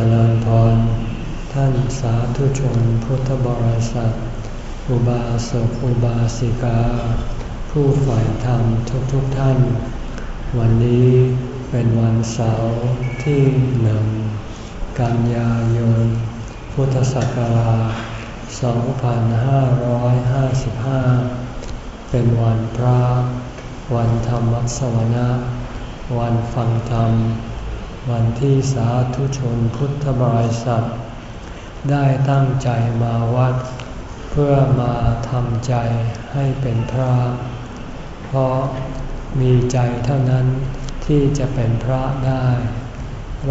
จริญพร ท่านสาธุชนพุทธบริษัท อุบาสกอุบาสิกา ผู้ฝ่ายธรรมทุกๆทท่าน วันนี้เป็นวันเสาร์ที่หนึ่งกันยายน พุทธศักราช 2555 เป็นวันพระ วันธรรมสวนะ วันฟังธรรม วันที่สาธุชนพุทธบริษัท ได้ตั้งใจมาวัด เพื่อมาทำใจให้เป็นพระ เพราะมีใจเท่านั้นที่จะเป็นพระได้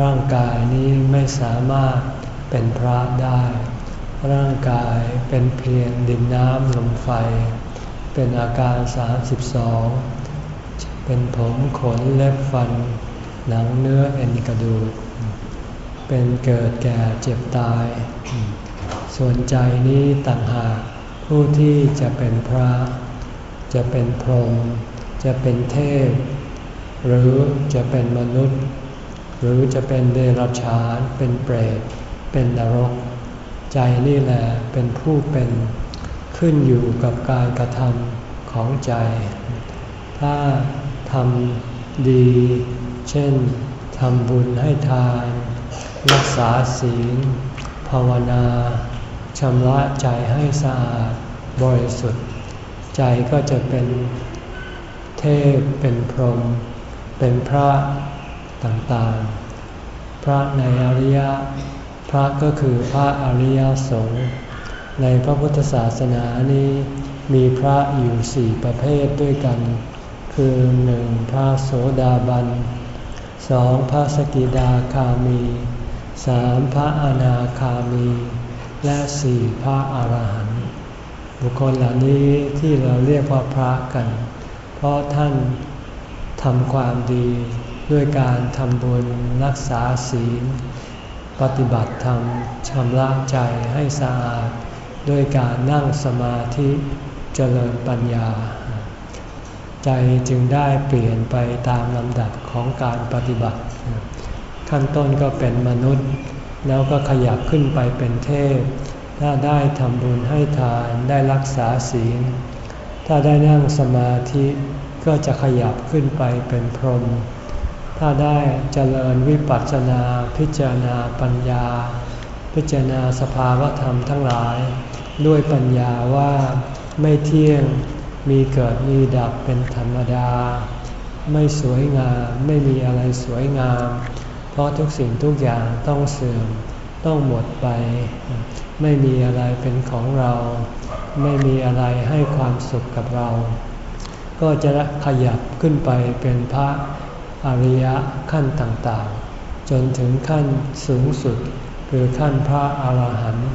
ร่างกายนี้ไม่สามารถเป็นพระได้ ร่างกายเป็นเพียงดินน้ำลมไฟ เป็นอาการ 32 เป็นผมขนเล็บฟัน หนังเนื้อเอ็นกระดูก เป็นเกิดแก่เจ็บตาย ส่วนใจนี้ต่างหากผู้ที่จะเป็นพระ จะเป็นพรหมจะเป็นเทพ หรือจะเป็นมนุษย์ หรือจะเป็นเดรัจฉาน เป็นเปรต เป็นนรก ใจนี่แหละเป็นผู้เป็นขึ้นอยู่กับการกระทำของใจ ถ้าทำดี เช่นทำบุญให้ทาน รักษาศีล ภาวนาชำระใจให้สะอาดบริสุทธิ์ ใจก็จะเป็นเทพเป็นพรหมเป็นพระต่างๆ พระในอริยพระก็คือพระอริยสงฆ์ในพระพุทธศาสนานี้มีพระอยู่สี่ประเภทด้วยกัน คือหนึ่งพระโสดาบัน สองพระสกิดาคามีสามพระอนาคามี และสี่พระอรหันต์บุคคลเหล่านี้ที่เราเรียกว่าพระกัน เพราะท่านทำความดีด้วยการทำบุญรักษาศีล ปฏิบัติธรรมชำระใจให้สะอาด ด้วยการนั่งสมาธิเจริญปัญญา ใจจึงได้เปลี่ยนไปตามลำดับของการปฏิบัติ ขั้นต้นก็เป็นมนุษย์ แล้วก็ขยับขึ้นไปเป็นเทพ ถ้าได้ทำบุญให้ทานได้รักษาศีล ถ้าได้นั่งสมาธิก็จะขยับขึ้นไปเป็นพรหมถ้าได้เจริญวิปัสสนาพิจารณาปัญญา พิจารณาสภาวธรรมทั้งหลาย ด้วยปัญญาว่าไม่เที่ยง มีเกิดมีดับเป็นธรรมดา ไม่สวยงาม ไม่มีอะไรสวยงาม เพราะทุกสิ่งทุกอย่างต้องเสื่อม ต้องหมดไป ไม่มีอะไรเป็นของเรา ไม่มีอะไรให้ความสุขกับเรา ก็จะขยับขึ้นไปเป็นพระอริยะขั้นต่างๆ จนถึงขั้นสูงสุดคือขั้นพระอาหารหันต์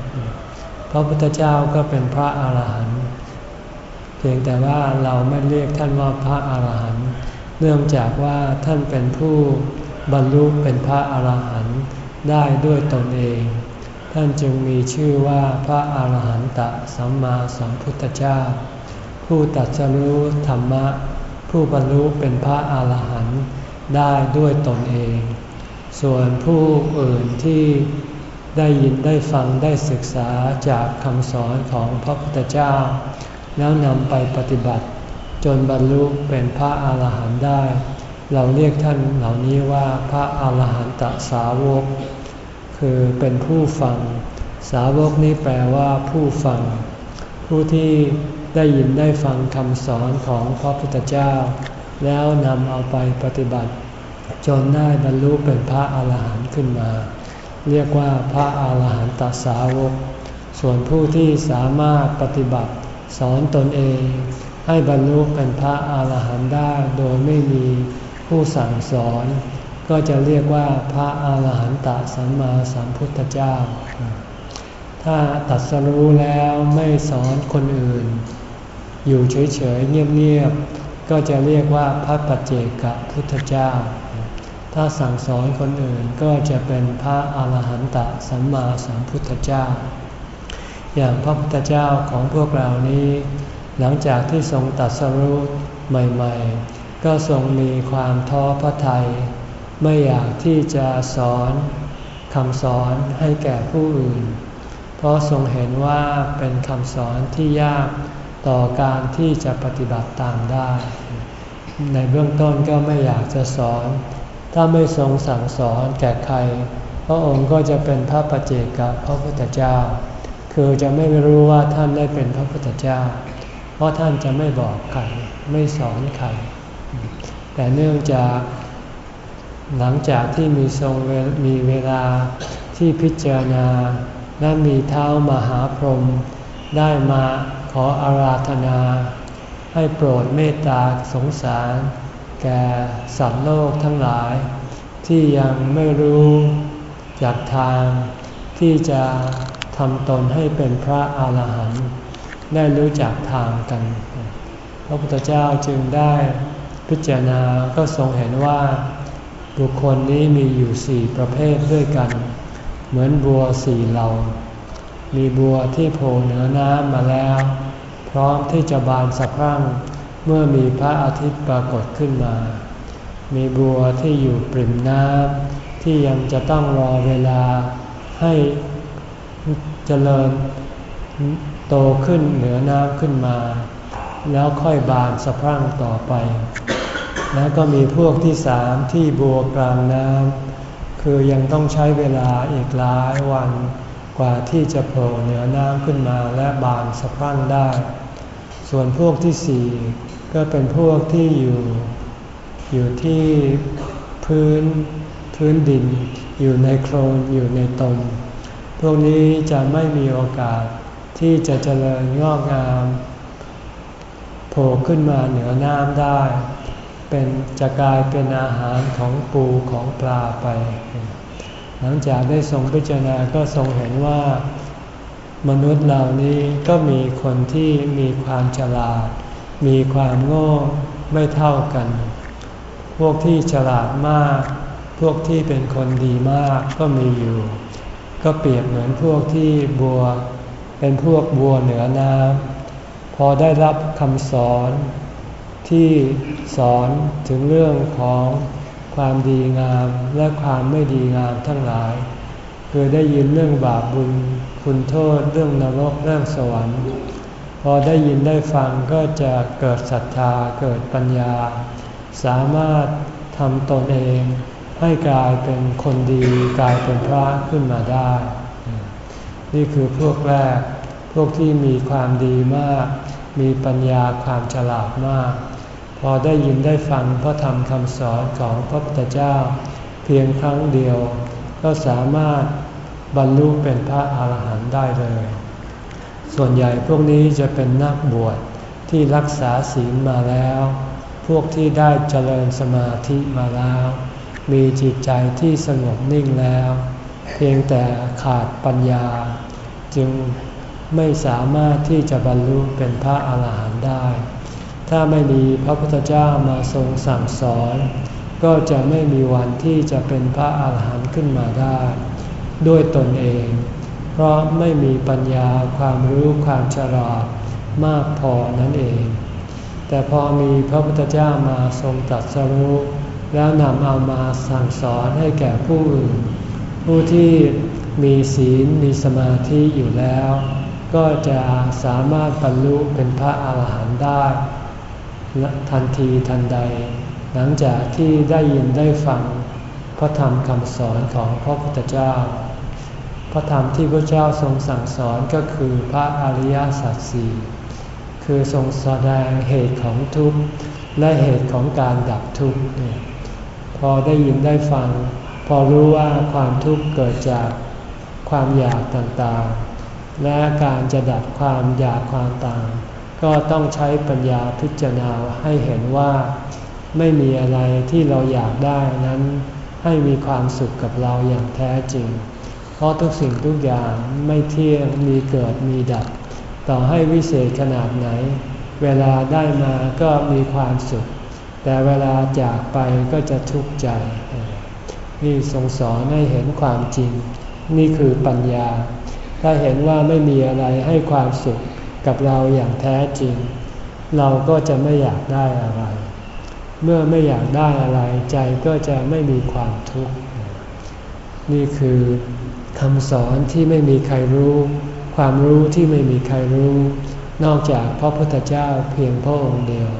พระพุทธเจ้าก็เป็นพระอาหารหันต์ พียงแต่ว่าเราไม่เรียกท่านว่าพระอาหารหันต์เนื่องจากว่าท่านเป็นผู้บรรลุเป็นพระอาหารหันต์ได้ด้วยตนเอง ท่านจึงมีชื่อว่าพระอาหารหันตสัมมาสัมพุทธเจ้า ผู้ตัดสรู้ธรรมะ ผู้บรรลุเป็นพระอาหารหันต์ได้ด้วยตนเอง ส่วนผู้อื่นที่ได้ยินได้ฟังได้ศึกษาจากคำสอนของพระพุทธเจ้า แล้วนำไปปฏิบัติ จนบรรลุเป็นพระอาหารหันต์ได้ เราเรียกท่านเหล่านี้ว่าพระอาหารหันตสาวก คือเป็นผู้ฟัง สาวกนี้แปลว่าผู้ฟัง ผู้ที่ได้ยินได้ฟังคำสอนของพระพุทธเจ้า แล้วนำเอาไปปฏิบัติ จนได้บรรลุเป็นพระอาหารหันต์ขึ้นมา เรียกว่าพระอาหารหันตสาวก ส่วนผู้ที่สามารถปฏิบัติ สอนตนเองให้บรรลุเป็นพระอาหารหันต์ได้โดยไม่มีผู้สั่งสอน ก็จะเรียกว่าพระอาหารหันตสัมมาสัมพุทธเจ้า ถ้าตัดสรู้แล้วไม่สอนคนอื่น อยู่เฉยๆเงียบๆก็จะเรียกว่าพระปัจเจกพุทธเจ้า ถ้าสั่งสอนคนอื่นก็จะเป็นพระอาหารหันตสัมมาสัมพุทธเจ้า อย่างพระพุทธเจ้าของพวกเรานี้ หลังจากที่ทรงตัดสรุปใหม่ๆ ก็ทรงมีความท้อพระทยัยไม่อยากที่จะสอนคำสอนให้แก่ผู้อื่น เพราะทรงเห็นว่าเป็นคำสอนที่ยากต่อการที่จะปฏิบัติตามได้ ในเบื้องต้นก็ไม่อยากจะสอน ถ้าไม่ทรงสั่งสอนแก่ใคร พระองค์ก็จะเป็นพระปะเจกับพระพุทธเจ้า คือจะไม่รู้ว่าท่านได้เป็นพระพุทธเจ้า เพราะท่านจะไม่บอกใครไม่สอนใคร แต่เนื่องจากหลังจากที่มีทรงมีเวลาที่พิจารณา และมีเท้ามหาพรหมได้มาขออาราธนา ให้โปรดเมตตาสงสาร แก่สัตว์โลกทั้งหลาย ที่ยังไม่รู้จากทางที่จะ ทำตนให้เป็นพระอาหารหันต์ได้รู้จักทางกัน พระพุทธเจ้าจึงได้พิจารณาก็ทรงเห็นว่า บุคคลนี้มีอยู่สี่ประเภทด้วยกัน เหมือนบัวสี่เหล่า มีบัวที่โผล่เหนือน้ำมาแล้ว พร้อมที่จะบานสะพรั่งเมื่อมีพระอาทิตย์ปรากฏขึ้นมา มีบัวที่อยู่ปริ่มน้ำที่ยังจะต้องรอเวลาให้ เจริญโตขึ้นเหนือน้ำขึ้นมา แล้วค่อยบานสะพรั่งต่อไป แล้วก็มีพวกที่สามที่บัวกลางน้ำคือยังต้องใช้เวลาอีกหลายวันกว่าที่จะโผล่เหนือน้ำขึ้นมาและบานสะพรั่งได้ ส่วนพวกที่สี่ก็เป็นพวกที่อยู่ อยู่ที่พื้นพื้นดิน อยู่ในโคลนอยู่ในตม พวกนี้จะไม่มีโอกาสที่จะเจริญงอกงามโผล่ขึ้นมาเหนือน้ำได้ เป็นจะกลายเป็นอาหารของปูของปลาไป หลังจากได้ทรงพิจารณาก็ทรงเห็นว่ามนุษย์เหล่านี้ก็มีคนที่มีความฉลาด มีความโง่ไม่เท่ากัน พวกที่ฉลาดมาก พวกที่เป็นคนดีมากก็มีอยู่ ก็เปรียบเหมือนพวกที่บัว เป็นพวกบัวเหนือน้ำพอได้รับคำสอนที่สอนถึงเรื่องของความดีงามและความไม่ดีงามทั้งหลาย คือได้ยินเรื่องบาปบุญคุณโทษเรื่องนรกเรื่องสวรรค์ พอได้ยินได้ฟังก็จะเกิดศรัทธาเกิดปัญญา สามารถทำตนเอง ให้กลายเป็นคนดีกลายเป็นพระขึ้นมาได้ นี่คือพวกแรก พวกที่มีความดีมาก มีปัญญาความฉลาดมาก พอได้ยินได้ฟังพระธรรมคำสอนของพระพุทธเจ้า เพียงครั้งเดียว ก็สามารถบรรลุเป็นพระอาหารหันต์ได้เลย ส่วนใหญ่พวกนี้จะเป็นนักบวชที่รักษาศีลมาแล้ว พวกที่ได้เจริญสมาธิมาแล้ว มีจิตใจที่สงบนิ่งแล้ว เพียงแต่ขาดปัญญา จึงไม่สามารถที่จะบรรลุเป็นพระอาหารหันต์ได้ ถ้าไม่มีพระพุทธเจ้ามาทรงสั่งสอน ก็จะไม่มีวันที่จะเป็นพระอาหารหันต์ขึ้นมาได้ ด้วยตนเอง เพราะไม่มีปัญญาความรู้ความฉลาดมากพอนั่นเอง แต่พอมีพระพุทธเจ้ามาทรงตรัสรู้ แล้วนำเอามาสั่งสอนให้แก่ผู้อื่นผู้ที่มีศีลมีสมาธิอยู่แล้ว ก็จะสามารถบรรลุเป็นพระอาหารหันต์ได้ทันทีทันใด หลังจากที่ได้ยินได้ฟังพระธรรมคำสอนของพระพุทธเจ้า พระธรรมที่พระเจ้าทรงสั่งสอนก็คือพระอริยสัจสี่คือทรงแสดงเหตุของทุกข์และเหตุของการดับทุกข์เนี่ย อได้ยินได้ฟัง พอรู้ว่าความทุกข์เกิดจากความอยากต่างๆ และการจะดับความอยากความต่าง ก็ต้องใช้ปัญญาพิจารณาให้เห็นว่า ไม่มีอะไรที่เราอยากได้นั้น ให้มีความสุขกับเราอย่างแท้จริง เพราะทุกสิ่งทุกอย่างไม่เที่ยงมีเกิดมีดับ ต่อให้วิเศษขนาดไหน เวลาได้มาก็มีความสุข แต่เวลาจากไปก็จะทุกข์ใจ นี่ทรงสอนให้เห็นความจริง นี่คือปัญญา ถ้าเห็นว่าไม่มีอะไรให้ความสุขกับเราอย่างแท้จริง เราก็จะไม่อยากได้อะไร เมื่อไม่อยากได้อะไรใจก็จะไม่มีความทุกข์ นี่คือคำสอนที่ไม่มีใครรู้ ความรู้ที่ไม่มีใครรู้ นอกจากพระพุทธเจ้าเพียงพระองค์เดียว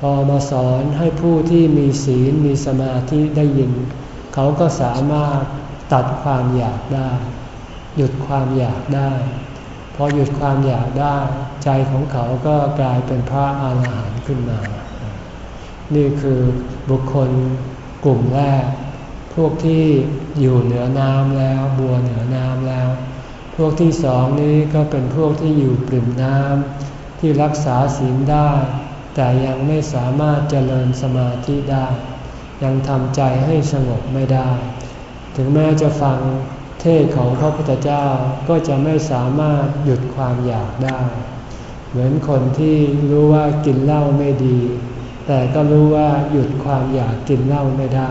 พอมาสอนให้ผู้ที่มีศีลมีสมาธิได้ยิน เขาก็สามารถตัดความอยากได้ หยุดความอยากได้ พอหยุดความอยากได้ ใจของเขาก็กลายเป็นพระอาหารหันต์ขึ้นมา นี่คือบุคคลกลุ่มแรก พวกที่อยู่เหนือน้ำแล้ว บัวเหนือน้ำแล้ว พวกที่สองนี้ก็เป็นพวกที่อยู่ปริ่มน้ำที่รักษาศีลได้ แต่ยังไม่สามารถเจริญสมาธิได้ ยังทำใจให้สงบไม่ได้ ถึงแม้จะฟังเทศของพระพุทธเจ้าก็จะไม่สามารถหยุดความอยากได้ เหมือนคนที่รู้ว่ากินเหล้าไม่ดี แต่ก็รู้ว่าหยุดความอยากกินเหล้าไม่ได้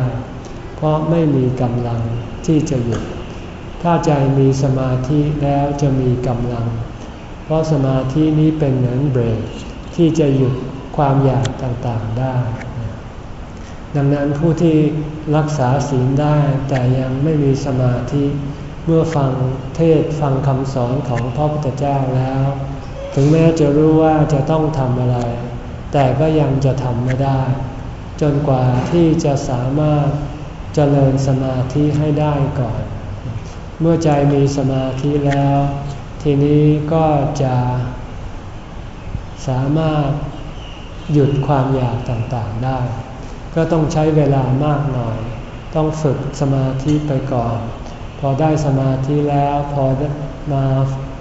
เพราะไม่มีกำลังที่จะหยุด ถ้าใจมีสมาธิแล้วจะมีกำลัง เพราะสมาธินี้เป็นเหมือนเบรกที่จะหยุด ความอยากต่างๆได้ ดังนั้นผู้ที่รักษาศีลได้แต่ยังไม่มีสมาธิเมื่อฟังเทศฟังคำสอนของพระพุทธเจ้าแล้ว ถึงแม้จะรู้ว่าจะต้องทำอะไร แต่ก็ยังจะทำไม่ได้ จนกว่าที่จะสามารถเจริญสมาธิให้ได้ก่อน เมื่อใจมีสมาธิแล้ว ทีนี้ก็จะสามารถ หยุดความอยากต่างๆได้ ก็ต้องใช้เวลามากหน่อย ต้องฝึกสมาธิไปก่อน พอได้สมาธิแล้วพอมา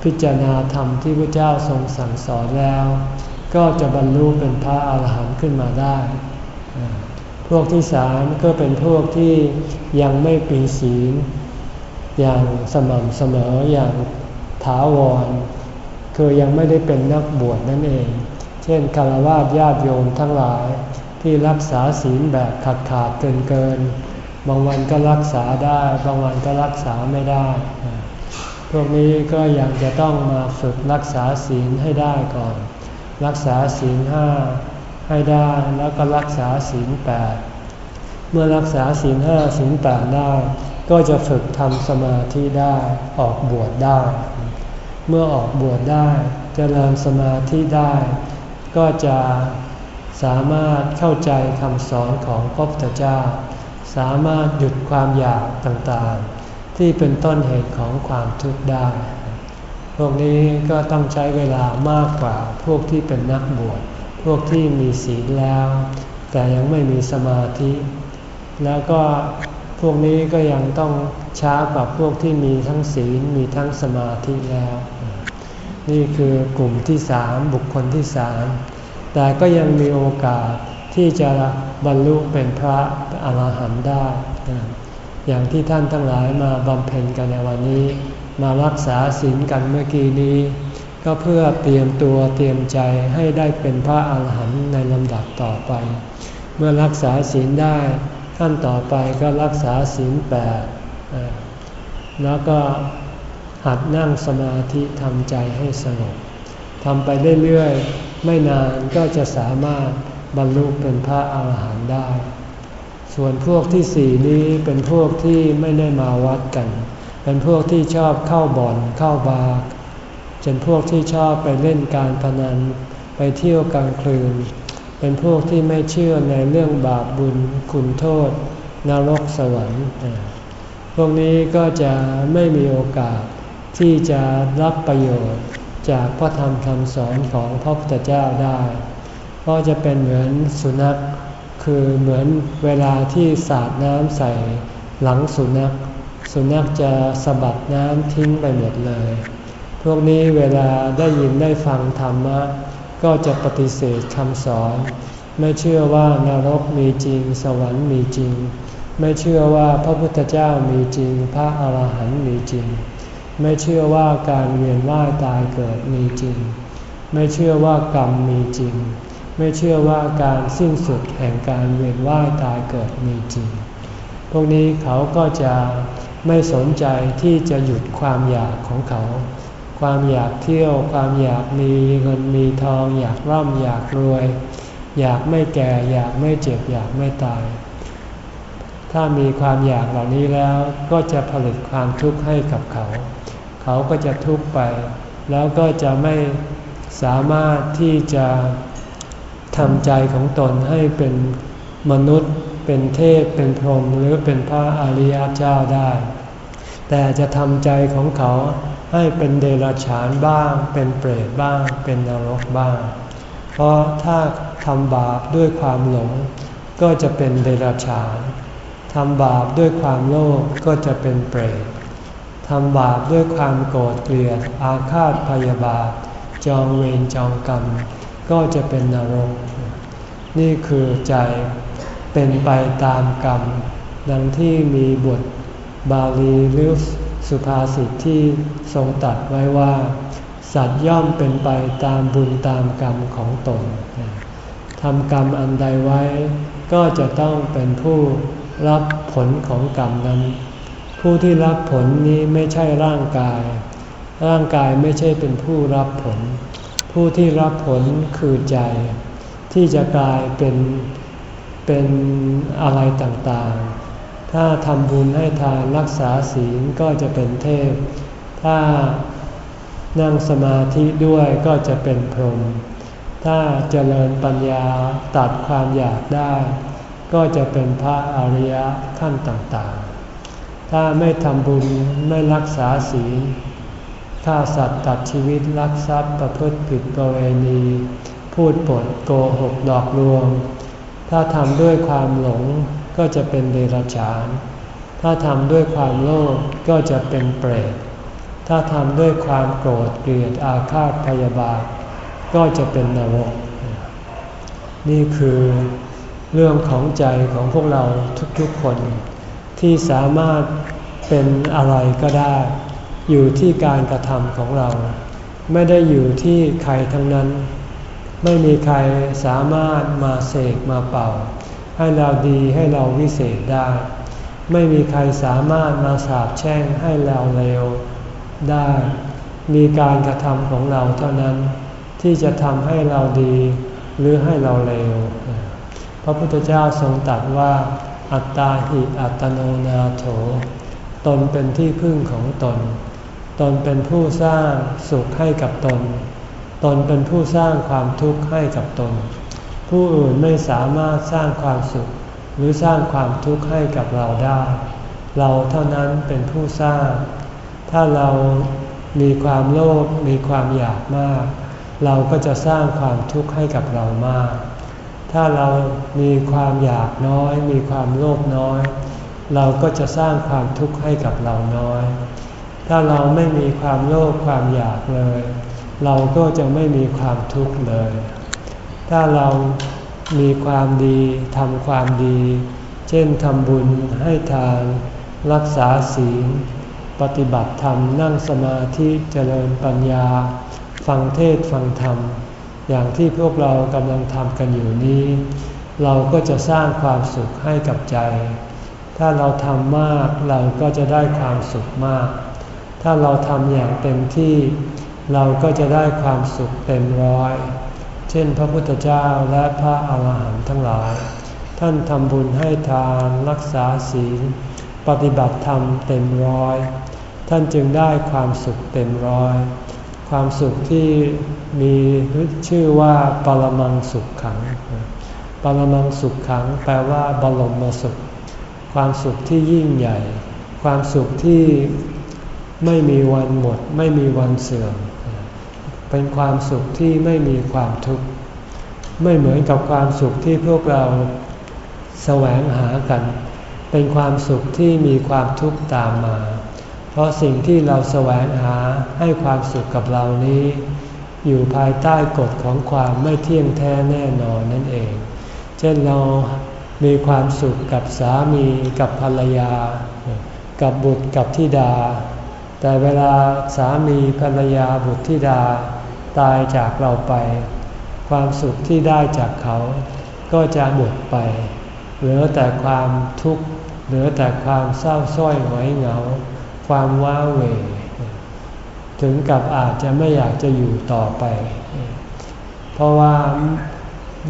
พิจารณาธรรมที่พระเจ้าทรงสั่งสอนแล้ว ก็จะบรรลุเป็นพระอาหารหันต์ขึ้นมาได้ พวกที่สามก็เป็นพวกที่ยังไม่ปีศีลอย่างสม่ำเสมออย่างถาวร คือยังไม่ได้เป็นนักบวชนั่นเอง เช่นคารวะญาติโยมทั้งหลายที่รักษาศีลแบบขาดขาดเกินเกิน บางวันก็รักษาได้ บางวันก็รักษาไม่ได้ พวกนี้ก็ยังจะต้องมาฝึกรักษาศีลให้ได้ก่อน รักษาศีลห้าให้ได้แล้วก็รักษาศีลแปดเมื่อรักษาศีลห้าศีลแปดได้ ก็จะฝึกทำสมาธิได้ออกบวชได้ เมื่อออกบวชได้จเจริญสมาธิได้ ก็จะสามารถเข้าใจคำสอนของพระพุทธเจ้า สามารถหยุดความอยากต่างๆ ที่เป็นต้นเหตุของความทุกข์ได้ พวกนี้ก็ต้องใช้เวลามากกว่าพวกที่เป็นนักบวช พวกที่มีศีลแล้ว แต่ยังไม่มีสมาธิ แล้วก็พวกนี้ก็ยังต้องช้ากว่าพวกที่มีทั้งศีลมีทั้งสมาธิแล้ว นี่คือกลุ่มที่สามบุคคลที่สามแต่ก็ยังมีโอกาสที่จะบรรลุเป็นพระอรหันต์ได้ อย่างที่ท่านทั้งหลายมาบำเพ็ญกันในวันนี้ มารักษาศีลกันเมื่อกี้นี้ ก็เพื่อเตรียมตัวเตรียมใจให้ได้เป็นพระอรหันต์ในลำดับต่อไป เมื่อรักษาศีลได้ขั้นต่อไปก็รักษาศีลแปดแล้วก็ หัดนั่งสมาธิทำใจให้สงบทำไปเรื่อยๆ ไม่นานก็จะสามารถบรรลุเป็นพระอาหารหันต์ได้ ส่วนพวกที่สี่นี้เป็นพวกที่ไม่ได้มาวัดกัน เป็นพวกที่ชอบเข้าบ่อนเข้าบาร์เป็นพวกที่ชอบไปเล่นการพนัน ไปเที่ยวกลางคืน เป็นพวกที่ไม่เชื่อในเรื่องบาปบุญคุณโทษนรกสวรรค์ พวกนี้ก็จะไม่มีโอกาส ที่จะรับประโยชน์จากพระธรรมคำสอนของพระพุทธเจ้าได้เพราะจะเป็นเหมือนสุนัข คือเหมือนเวลาที่สาดน้ำใส่หลังสุนัข สุนัขจะสะบัดน้ำทิ้งไปหมดเลย พวกนี้เวลาได้ยินได้ฟังธรรมะ ก็จะปฏิเสธคำสอน ไม่เชื่อว่านรกมีจริง สวรรค์มีจริง ไม่เชื่อว่าพระพุทธเจ้ามีจริง พระอาหารหันต์มีจริง ไม่เชื่อว่าการเวียนว่ายตายเกิดมีจริง ไม่เชื่อว่ากรรมมีจริง ไม่เชื่อว่าการสิ้นสุดแห่งการเวียนว่ายตายเกิดมีจริง พวกนี้เขาก็จะไม่สนใจที่จะหยุดความอยากของเขา ความอยากเที่ยว ความอยากมีเงินมีทอง อยากร่ำอยากรวย อยากไม่แก่ อยากไม่เจ็บ อยากไม่ตาย ถ้ถ้ามีความอยากเหล่านี้แล้วก็จะผลิตความทุกข์ให้กับเขา เขาก็จะทุกข์ไป แล้วก็จะไม่สามารถที่จะทำใจของตนให้เป็นมนุษย์ เป็นเทพ เป็นพรหมหรือเป็นพระอริยเจ้าได้ แต่จะทำใจของเขาให้เป็นเดรัจฉานบ้าง เป็นเปรตบ้าง เป็นนรกบ้าง เพราะถ้าทำบาปด้วยความหลง ก็จะเป็นเดรัจฉาน ทำบาปด้วยความโลภก็จะเป็นเปรตทำบาปด้วยความโกรธเกลียด อาฆาตพยาบาท จองเวรจองกรรม ก็จะเป็นนรก นี่คือใจเป็นไปตามกรรม ดังที่มีบทบาลีหรือสุภาษิตที่ทรงตัดไว้ว่า สัตว์ย่อมเป็นไปตามบุญตามกรรมของตนทำกรรมอันใดไว้ ก็จะต้องเป็นผู้ รับผลของกรรมนั้น ผู้ที่รับผลนี้ไม่ใช่ร่างกาย ร่างกายไม่ใช่เป็นผู้รับผล ผู้ที่รับผลคือใจ ที่จะกลายเป็นเป็นอะไรต่างๆ ถ้าทำบุญให้ทานรักษาศีลก็จะเป็นเทพ ถ้านั่งสมาธิด้วยก็จะเป็นพรหม ถ้าเจริญปัญญาตัดความอยากได้ ก็จะเป็นพระอริยะขั้นต่างๆ ถ้าไม่ทำบุญไม่รักษาศีลฆ่าสัตว์ตัดชีวิตลักทรัพย์ประพฤติผิดประเวณี พูดปดโกหกดอกลวง ถ้าทำด้วยความหลงก็จะเป็นเดรัจฉาน ถ้าทำด้วยความโลภก็จะเป็นเปรต ถ้าทำด้วยความโกรธเกลียดอาฆาตพยาบาท ก็จะเป็นนรก นี่คือ เรื่องของใจของพวกเราทุกๆคน ที่สามารถเป็นอะไรก็ได้ อยู่ที่การกระทำของเรา ไม่ได้อยู่ที่ใครทั้งนั้น ไม่มีใครสามารถมาเสกมาเป่า ให้เราดีให้เราวิเศษได้ ไม่มีใครสามารถมาสาบแช่งให้เราเลวได้ มีการกระทำของเราเท่านั้น ที่จะทำให้เราดีหรือให้เราเลว พระพุทธเจ้าทรงตรัสว่า อัตตาหิอัตโนนาโถ ตนเป็นที่พึ่งของตน ตนเป็นผู้สร้างสุขให้กับตน ตนเป็นผู้สร้างความทุกข์ให้กับตน ผู้อื่นไม่สามารถสร้างความสุข หรือสร้างความทุกข์ให้กับเราได้ เราเท่านั้นเป็นผู้สร้าง ถ้าเรามีความโลภมีความอยากมาก เราก็จะสร้างความทุกข์ให้กับเรามาก ถ้าเรามีความอยากน้อย มีความโลภน้อย เราก็จะสร้างความทุกข์ให้กับเราน้อย ถ้าเราไม่มีความโลภความอยากเลย เราก็จะไม่มีความทุกข์เลย ถ้าเรามีความดีทำความดี เช่นทำบุญให้ทานรักษาศีลปฏิบัติธรรมนั่งสมาธิเจริญปัญญา ฟังเทศฟังธรรม อย่างที่พวกเรากำลังทำกันอยู่นี้ เราก็จะสร้างความสุขให้กับใจ ถ้าเราทำมากเราก็จะได้ความสุขมาก ถ้าเราทำอย่างเต็มที่เราก็จะได้ความสุขเต็มร้อย เช่นพระพุทธเจ้าและพระอาหารหันต์ทั้งหลาย ท่านทำบุญให้ทานรักษาศีล ปฏิบัติธรรมเต็มร้อย ท่านจึงได้ความสุขเต็มร้อย ความสุขที่มีชื่อว่าปรมังสุขขัง ปรมังสุขขังแปลว่าบรมสุข ความสุขที่ยิ่งใหญ่ ความสุขที่ไม่มีวันหมด ไม่มีวันเสื่อม เป็นความสุขที่ไม่มีความทุกข์ ไม่เหมือนกับความสุขที่พวกเราแสวงหากัน เป็นความสุขที่มีความทุกข์ตามมา เพราะสิ่งที่เราแสวงหาให้ความสุขกับเรานี้ อยู่ภายใต้กฎของความไม่เที่ยงแท้แน่นอนนั่นเอง เช่นเรามีความสุขกับสามีกับภรรยา กับบุตรกับธิดา แต่เวลาสามีภรรยาบุตรธิดา ตายจากเราไป ความสุขที่ได้จากเขาก็จะหมดไป เหลือแต่ความทุกข์ เหลือแต่ความเศร้าส้อยหงอยเหงา ความว้าเหวถึงกับอาจจะไม่อยากจะอยู่ต่อไป เพราะว่า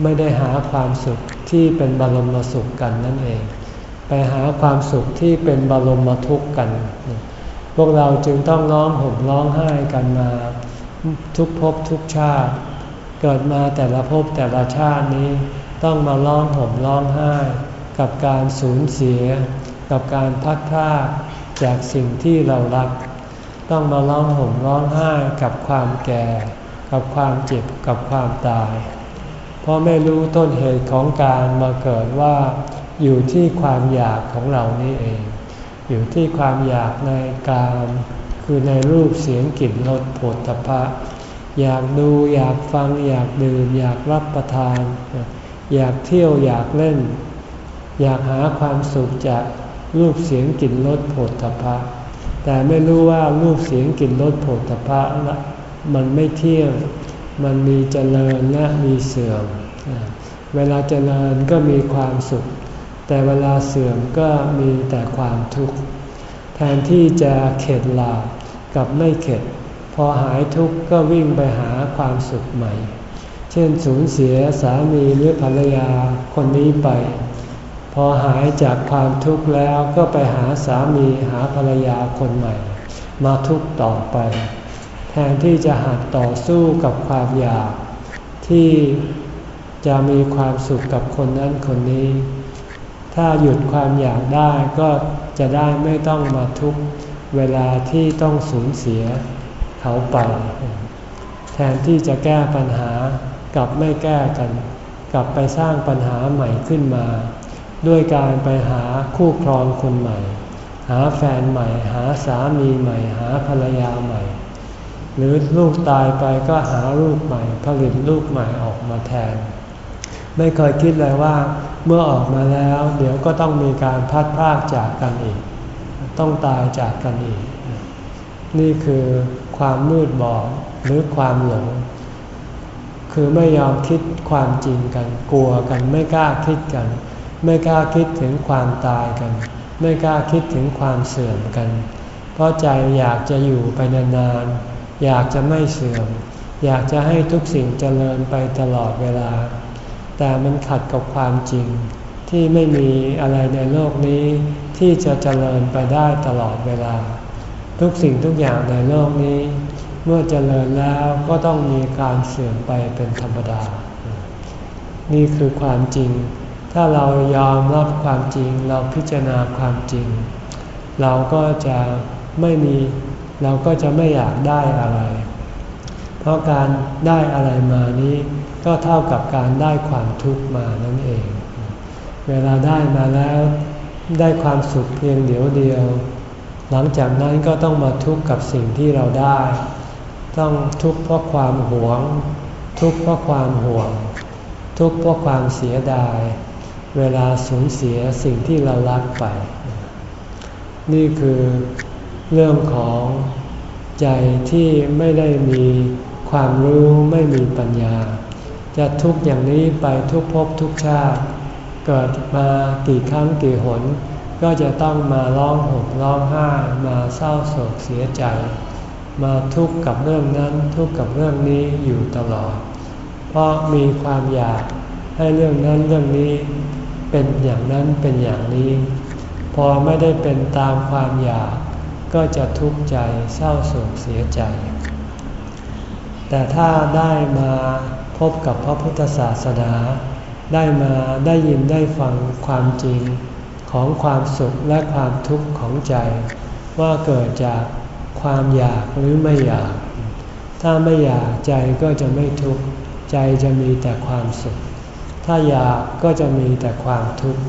ไม่ได้หาความสุขที่เป็นบรมสุขกันนั่นเอง ไปหาความสุขที่เป็นบรมทุกข์กัน พวกเราจึงต้องร้องห่มร้องไห้กันมาทุกภพทุกชาติ เกิดมาแต่ละภพแต่ละชาตินี้ ต้องมาร้องห่มร้องไห้ กับการสูญเสีย กับการพัดพลาด จากสิ่งที่เรารัก ต้องมาร้องห่มร้องไห้กับความแก่ กับความเจ็บกับความตาย เพราะไม่รู้ต้นเหตุของการมาเกิดว่าอยู่ที่ความอยากของเรานี่เอง อยู่ที่ความอยากในการ คือในรูปเสียงกลิ่นรสผลตภะอยากดูอยากฟังอยากดื่มอยากรับประทาน อยากเที่ยวอยากเล่น อยากหาความสุขจาก รูปเสียงกลิ่นรสโผลตภะแต่ไม่รู้ว่ารูปเสียงกลิ่นรสผลตภะมันไม่เที่ยงมันมีเจริญและมีเสื่อม เวลาเจริญก็มีความสุข แต่เวลาเสื่อมก็มีแต่ความทุกข์แทนที่จะเข็ดหลาบกับไม่เข็ด พอหายทุกข์ก็วิ่งไปหาความสุขใหม่ เช่นสูญเสียสามีหรือภรรยาคนนี้ไป พอหายจากความทุกข์แล้วก็ไปหาสามีหาภรรยาคนใหม่ มาทุกข์ต่อไป แทนที่จะหัดต่อสู้กับความอยาก ที่จะมีความสุขกับคนนั้นคนนี้ ถ้าหยุดความอยากได้ก็จะได้ไม่ต้องมาทุกเวลาที่ต้องสูญเสียเขาไป แทนที่จะแก้ปัญหากลับไม่แก้กัน กลับไปสร้างปัญหาใหม่ขึ้นมา ด้วยการไปหาคู่ครองคนใหม่ หาแฟนใหม่ หาสามีใหม่ หาภรรยาใหม่ หรือลูกตายไปก็หาลูกใหม่ ผลิตลูกใหม่ออกมาแทน ไม่เคยคิดเลยว่าเมื่อออกมาแล้ว เดี๋ยวก็ต้องมีการพัดพากจากกันอีก ต้องตายจากกันอีก นี่คือความมืดบอดหรือความหลง คือไม่ยอมคิดความจริงกัน กลัวกันไม่กล้าคิดกัน ไม่กล้าคิดถึงความตายกัน ไม่กล้าคิดถึงความเสื่อมกัน เพราะใจอยากจะอยู่ไปนานๆ อยากจะไม่เสื่อม อยากจะให้ทุกสิ่งเจริญไปตลอดเวลา แต่มันขัดกับความจริง ที่ไม่มีอะไรในโลกนี้ ที่จะเจริญไปได้ตลอดเวลา ทุกสิ่งทุกอย่างในโลกนี้ เมื่อเจริญแล้วก็ต้องมีการเสื่อมไปเป็นธรรมดา นี่คือความจริง ถ้าเรายอมรับความจริง เราพิจารณาความจริง เราก็จะไม่มีเราก็จะไม่อยากได้อะไร เพราะการได้อะไรมานี้ก็เท่ากับการได้ความทุกข์มานั่นเอง เวลาได้มาแล้วได้ความสุขเพียงเดียวเดียว หลังจากนั้นก็ต้องมาทุกข์กับสิ่งที่เราได้ ต้องทุกข์เพราะความหวง ทุกข์เพราะความห่วง ทุกข์เพราะความเสียดาย เวลาสูญเสียสิ่งที่เรารักไป นี่คือเรื่องของใจที่ไม่ได้มีความรู้ไม่มีปัญญา จะทุกข์อย่างนี้ไปทุกภพทุกชาติ เกิดมากี่ครั้งกี่หน ก็จะต้องมาร้องห่มร้องไห้มาเศร้าโศกเสียใจ มาทุกข์กับเรื่องนั้นทุกข์กับเรื่องนี้อยู่ตลอด เพราะมีความอยากให้เรื่องนั้นเรื่องนี้ เป็นอย่างนั้นเป็นอย่างนี้ พอไม่ได้เป็นตามความอยาก ก็จะทุกข์ใจเศร้าโศกเสียใจ แต่ถ้าได้มาพบกับพระพุทธศาสนา ได้มาได้ยินได้ฟังความจริงของความสุขและความทุกข์ของใจ ว่าเกิดจากความอยากหรือไม่อยาก ถ้าไม่อยากใจก็จะไม่ทุกข์ ใจจะมีแต่ความสุข ถ้าอยากก็จะมีแต่ความทุกข์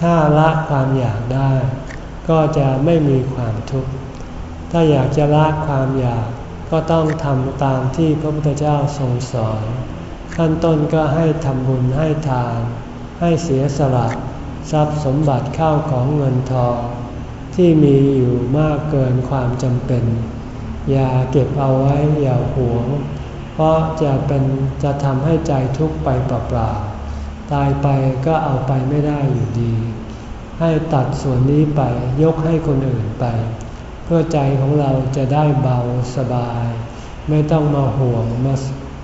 ถ้าละความอยากได้ ก็จะไม่มีความทุกข์ ถ้าอยากจะละความอยากก็ต้องทำตามที่พระพุทธเจ้าทรงสอน ขั้นต้นก็ให้ทำบุญให้ทาน ให้เสียสละทรัพย์สมบัติเข้าของเงินทอง ที่มีอยู่มากเกินความจำเป็น อย่าเก็บเอาไว้อย่าหวง ราะจะเป็นจะทำให้ใจทุกข์ไปเปล่าๆ ตายไปก็เอาไปไม่ได้อยู่ดี ให้ตัดส่วนนี้ไปยกให้คนอื่นไป เพื่อใจของเราจะได้เบาสบาย ไม่ต้องมาห่วงมา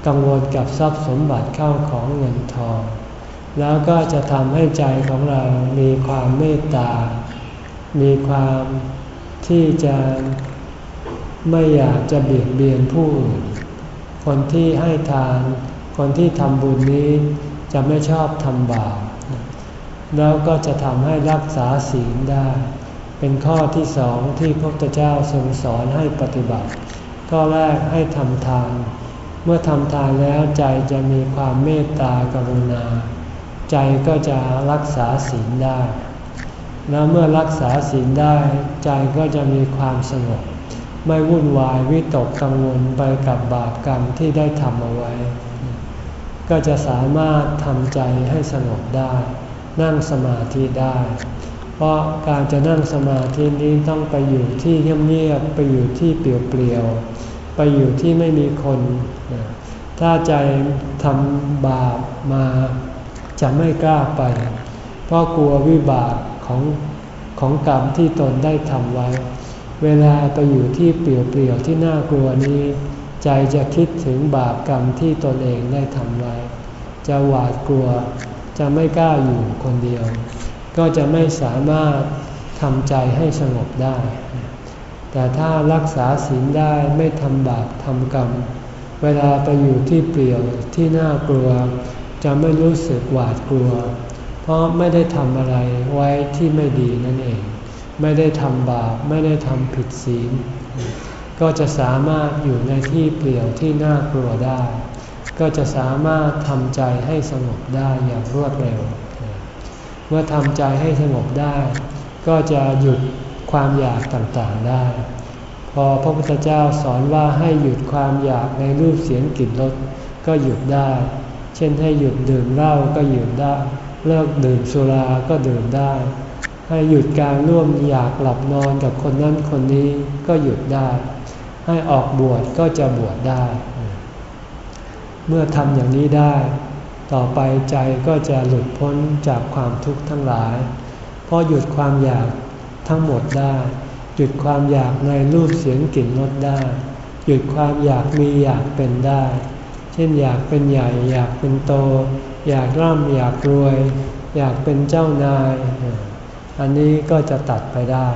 กังวลกับทรัพย์สมบัติเข้าของเงินทอง แล้วก็จะทำให้ใจของเรามีความเมตตา มีความที่จะไม่อยากจะเบียดเบียนผู้อื่น คนที่ให้ทาน คนที่ทำบุญนี้จะไม่ชอบทำบาป แล้วก็จะทำให้รักษาศีลได้ เป็นข้อที่สองที่พระพุทธเจ้าทรงสอนให้ปฏิบัติ ข้อแรกให้ทำทาน เมื่อทำทานแล้วใจจะมีความเมตตากรุณา ใจก็จะรักษาศีลได้ แล้วเมื่อรักษาศีลได้ใจก็จะมีความสงบ ไม่วุ่นวายวิตกกังวลไปกับบาปกรรมที่ได้ทำเอาไว้ ก็จะสามารถทำใจให้สงบได้ นั่งสมาธิได้ เพราะการจะนั่งสมาธินี้ต้องไปอยู่ที่เงียบๆไปอยู่ที่เปลี่ยวๆไปอยู่ที่ไม่มีคน ถ้าใจทำบาปมาจะไม่กล้าไป เพราะกลัววิบากของของกรรมที่ตนได้ทำไว้ เวลาไปอยู่ที่เปลี่ยวๆที่น่ากลัวนี้ ใจจะคิดถึงบาปกรรมที่ตนเองได้ทำไว้ จะหวาดกลัว จะไม่กล้าอยู่คนเดียว ก็จะไม่สามารถทำใจให้สงบได้ แต่ถ้ารักษาศีลได้ไม่ทำบาปทำกรรม เวลาไปอยู่ที่เปลี่ยวที่น่ากลัว จะไม่รู้สึกหวาดกลัว เพราะไม่ได้ทำอะไรไว้ที่ไม่ดีนั่นเอง ไม่ได้ทำบาปไม่ได้ทำผิดศีล ก็จะสามารถอยู่ในที่เปลี่ยวที่น่ากลัวได้ ก็จะสามารถทำใจให้สงบได้อย่างรวดเร็ว เมื่อทำใจให้สงบได้ ก็จะหยุดความอยากต่างๆได้ พอพระพุทธเจ้าสอนว่าให้หยุดความอยากในรูปเสียงกลิ่นรสก็หยุดได้ เช่นให้หยุดดื่มเหล้าก็หยุดได้ เลิกดื่มสุราก็ดื่มได้ ให้หยุดการร่วมอยากหลับนอนกับคนนั้นคนนี้ก็หยุดได้ ให้ออกบวชก็จะบวชได้ เมื่อทำอย่างนี้ได้ ต่อไปใจก็จะหลุดพ้นจากความทุกข์ทั้งหลาย เพราะหยุดความอยากทั้งหมดได้ หยุดความอยากในรูปเสียงกลิ่นรสได้ หยุดความอยากมีอยากเป็นได้ เช่นอยากเป็นใหญ่ อยากเป็นโต อยากร่ำอยากรวย อยากเป็นเจ้านาย อันนี้ก็จะตัดไปได้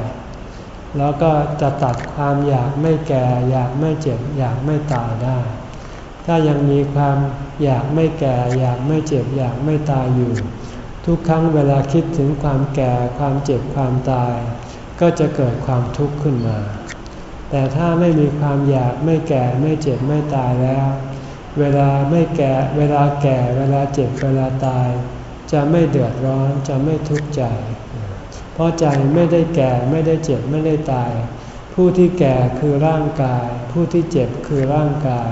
แล้วก็จะตัดความอยากไม่แก่ อยากไม่เจ็บ อยากไม่ตายได้ ถ้ายังมีความอยากไม่แก่ อยากไม่เจ็บ อยากไม่ตายอยู่ ทุกครั้งเวลาคิดถึงความแก่ความเจ็บความตาย ก็จะเกิดความทุกข์ขึ้นมา แต่ถ้าไม่มีความอยากไม่แก่ไม่เจ็บไม่ตายแล้ว เวลาไม่แก่เวลาแก่ เวลาเจ็บเวลาตาย จะไม่เดือดร้อนจะไม่ทุกข์ใจ เพราะใจไม่ได้แก่ไม่ได้เจ็บไม่ได้ตาย ผู้ที่แก่คือร่างกาย ผู้ที่เจ็บคือร่างกาย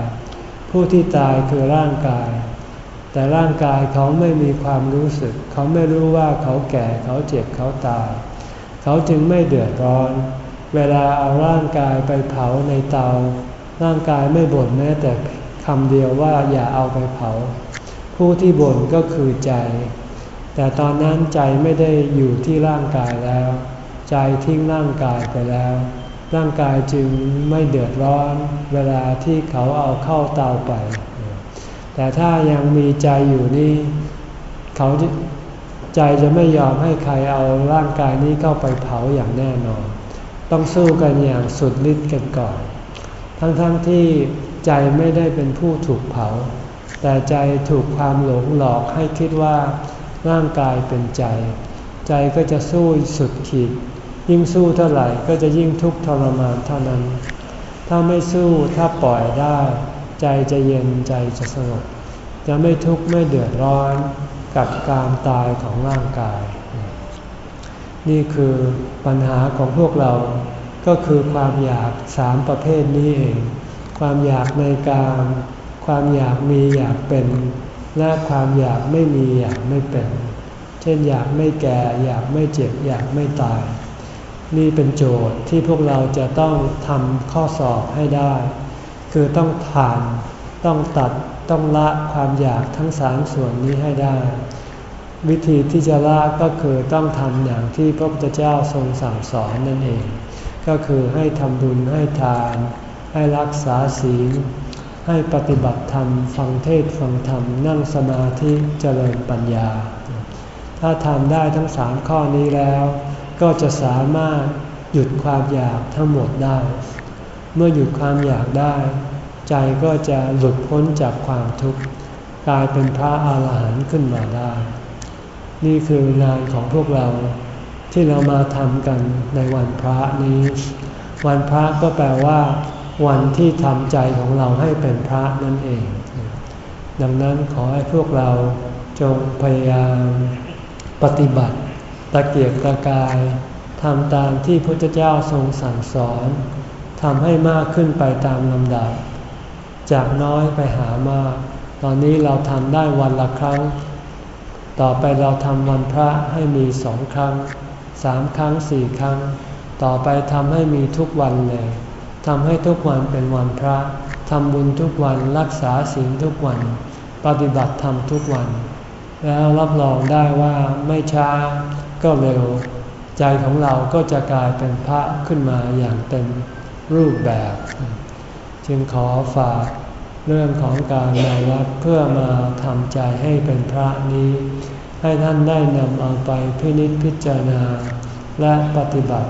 ผู้ที่ตายคือร่างกาย แต่ร่างกายเขาไม่มีความรู้สึก เขาไม่รู้ว่าเขาแก่เขาเจ็บเขาตาย เขาจึงไม่เดือดร้อน เวลาเอาร่างกายไปเผาในเตา ร่างกายไม่บ่นแม้แต่คำเดียวว่าอย่าเอาไปเผา ผู้ที่บ่นก็คือใจ แต่ตอนนั้นใจไม่ได้อยู่ที่ร่างกายแล้ว ใจทิ้งร่างกายไปแล้ว ร่างกายจึงไม่เดือดร้อน เวลาที่เขาเอาเข้าเตาไป แต่ถ้ายังมีใจอยู่นี่เขาใจจะไม่ยอมให้ใครเอาร่างกายนี้เข้าไปเผาอย่างแน่นอน ต้องสู้กันอย่างสุดฤทธิ์กันก่อน ทั้งๆทที่ใจไม่ได้เป็นผู้ถูกเผา แต่ใจถูกความหลงหลอกให้คิดว่า ร่างกายเป็นใจ ใจก็จะสู้สุดขีด ยิ่งสู้เท่าไหร่ก็จะยิ่งทุกข์ทรมานเท่านั้น ถ้าไม่สู้ถ้าปล่อยได้ ใจจะเย็นใจจะสงบจะไม่ทุกข์ไม่เดือดร้อนกับการตายของร่างกาย นี่คือปัญหาของพวกเราก็คือความอยากสามประเภทนี้เอง ความอยากในการ ความอยากมีอยากเป็น และความอยากไม่มีอยากไม่เป็น เช่นอยากไม่แก่ อยากไม่เจ็บ อยากไม่ตาย นี่เป็นโจทย์ที่พวกเราจะต้องทำข้อสอบให้ได้ คือต้องผ่าน ต้องตัด ต้องละความอยากทั้งสามส่วนนี้ให้ได้ วิธีที่จะละก็คือต้องทำอย่างที่พระพุทธเจ้าทรงสั่งสอนนั่นเอง ก็คือให้ทำบุญให้ทาน ให้รักษาศีล ให้ปฏิบัติธรรมฟังเทศฟังธรรมนั่งสมาธิเจริญปัญญา ถ้าทำได้ทั้งสามข้อนี้แล้ว ก็จะสามารถหยุดความอยากทั้งหมดได้ เมื่อหยุดความอยากได้ ใจก็จะหลุดพ้นจากความทุกข์กลายเป็นพระอาหารหันต์ขึ้นมาได้ นี่คืองานของพวกเราที่เรามาทำกันในวันพระนี้ วันพระก็แปลว่า วันที่ทำใจของเราให้เป็นพระนั่นเอง ดังนั้นขอให้พวกเราจงพยายามปฏิบัติ ตะเกียกตะกายทำตามที่พระพุทธเจ้าทรงสั่งสอนทำให้มากขึ้นไปตามลำดับ จากน้อยไปหามาก ตอนนี้เราทำได้วันละครั้ง ต่อไปเราทำวันพระให้มีสองครั้งสามครั้งสี่ครั้ง ต่อไปทำให้มีทุกวันเลย ทำให้ทุกวันเป็นวันพระทำบุญทุกวันรักษาศีลทุกวัน ปฏิบัติธรรมทุกวัน แล้วรับรองได้ว่าไม่ช้าก็เร็ว ใจของเราก็จะกลายเป็นพระขึ้นมาอย่างเต็มรูปแบบ จึงขอฝากเรื่องของการมาวัดเพื่อมาทำใจให้เป็นพระนี้ ให้ท่านได้นำเอาไปพินิจพิจารณา และปฏิบัติ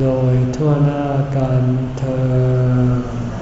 โดยทั่วหน้ากันเธอ